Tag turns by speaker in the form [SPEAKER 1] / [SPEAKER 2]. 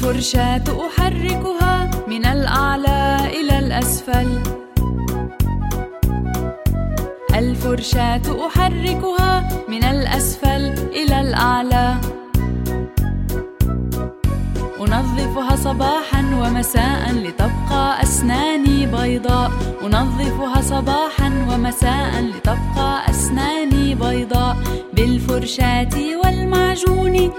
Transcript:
[SPEAKER 1] الفرشاة أحركها من الأعلى إلى الأسفل. الفرشاة أحركها من الأسفل إلى الأعلى. أنظفها صباحا ومساء لتبقى أسناني بيضاء. أنظفها صباحا ومساء لتبقى أسناني بيضاء. بالفرشاة والمعجون